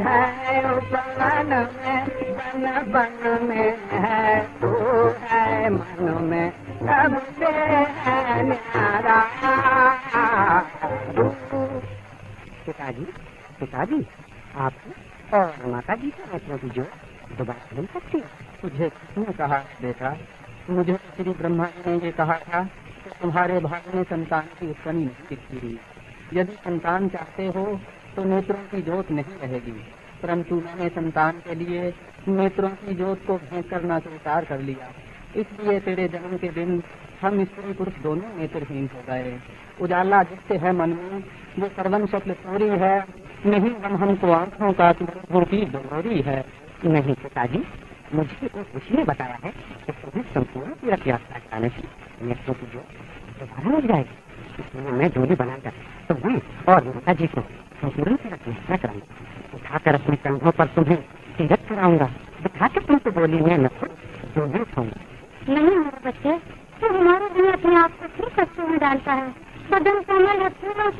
है उपवन में बन बन में है तू है मन में सबसे है न्यारा। पिताजी पिताजी आप और माता जी का नेत्रों की जो दोबारा मिल सकती तुझे किसने कहा बेटा? मुझे श्री ब्रह्मा जी ने ये कहा था कि तुम्हारे भाग में संतान की उत्पत्ति निश्चित की यदि संतान चाहते हो तो नेत्रों की जोत नहीं रहेगी। परंतु मैंने संतान के लिए नेत्रों की जोत को भेंट करना स्वीकार कर लिया। इसलिए तेरे जन्म के दिन हम स्त्री पुरुष दोनों नेत्रहीन हो गए। उजाला जिससे है मन में वो सर्वन स्वप्न पूरी है, नहीं हम हमको आँखों का की डोरी है। नहीं पिताजी, मुझे तो किसी ने बताया है कि तुम्हें संपूर्ण तीर्थ यात्रा कराने से नेत्रों की जो दोबारा मिल जाएगी। मैं जोड़ी बनाकर तुम्हें और माता जी को तीर्थ यात्रा कराऊँगा उठाकर अपने कंधों पर तुम्हें सीरत कराऊँगा दिखाकर तुमको बोली, में जो भी उठाऊँगा नहीं मेरे बच्चे, तुम हमारे दिन अपने आप को ठीक कष्टों में डालता है बदन कोमल है फूलों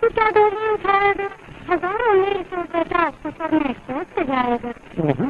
तू क्या उठाएगा हज़ारों मेरी तो बेटा सफ़र में सोच जाएगा। नहीं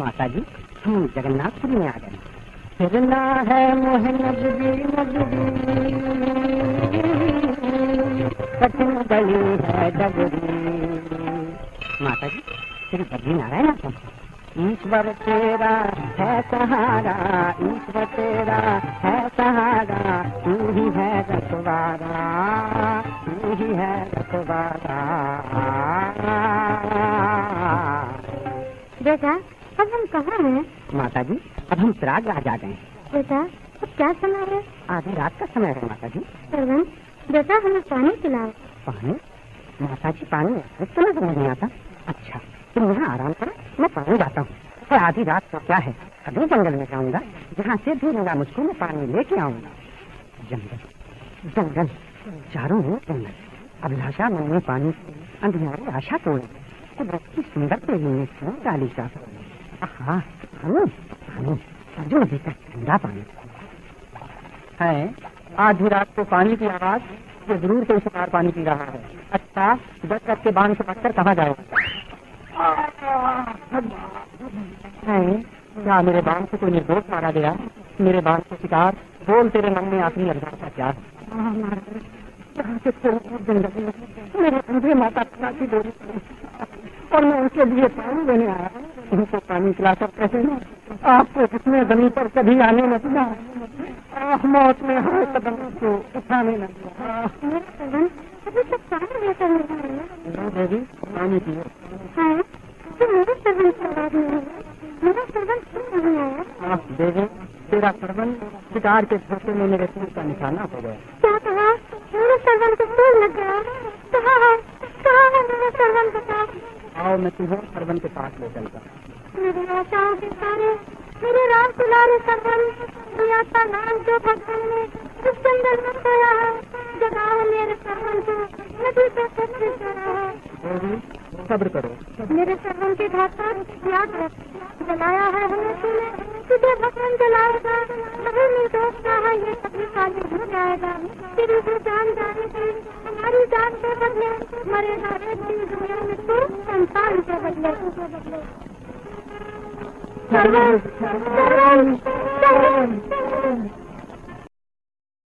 माता जी हम जगन्नाथपुरी में आ गए। फिरना है मोह नजरी कठिन गली है डगरी। माता जी श्री बद्री नारायण आश्रम ईश्वर तेरा है सहारा, ईश्वर तेरा है सहारा। तू ही है रखवारा, तू ही है रखवारा। बेटा अब हम कहाँ हैं? माता जी अब हम प्रयागराज आ गए बेटा अब क्या समय है? आधी रात का समय है माता जी सरवन बेटा हमें पानी पिलाओ। पानी? माता जी पानी इस समय समझ नहीं आता। अच्छा तुम यहाँ आराम करो मैं पानी जाता हूँ। तो आधी रात को क्या है? अभी जंगल में जाऊँगा जहाँ से ढूंढूँगा मुझको मैं पानी लेके आऊँगा। जंगल जंगल चारों ओर जंगल। अभिलाषा मन में पानी अंधियारी आशा तोड़े कुदरत की सुंदर तेज़ी में डाली जा आहा तक ठंडा पानी है। आधी रात को पानी की आवाज़, ये ज़रूर कोई शिकार पानी पी रहा है। अच्छा दस रथ के बाँध से पककर कहाँ जाएगा है, क्या मेरे बाँध से कोई निर्दोष मारा गया? मेरे बाँध के शिकार बोल तेरे मन में आखिरी अभिलाषा क्या है मेरे माता पिता की डोरी और मैं उनके लिए पानी देने आया उनको पानी पिला कर कैसे ना आपको कितने ज़मीन पर कभी आने न दिया आह, मौत में हर कदम को उठाने न दिया। देवी पानी पियो। है आप देवी तेरा सरवन शिकार के धोखे में मेरे सिर का निशाना हो गया। क्या कहा? मेरे सरवन को लग? गया मैं तुम्हें सरवन के पास ले चलता मेरी आशाओं के सारे मेरे राम दुलारे सरवन दुनिया का नाम जो भगवान ने उस जंगल में सोया है। जगाओ मेरे सरवन को नदी पे सबसे चढ़ा है। सब्र करो। मेरे सरवन के घाट पर याद रख जलाया है हमें तूने। तुझे भगवान जलाएगा मगर निर्दोष का है, ये सभी काले हो जाएगा। तेरी जो जान की हमारी जान के बदले मरेगा दुनिया में तू संतान के बदले। Servant servant servant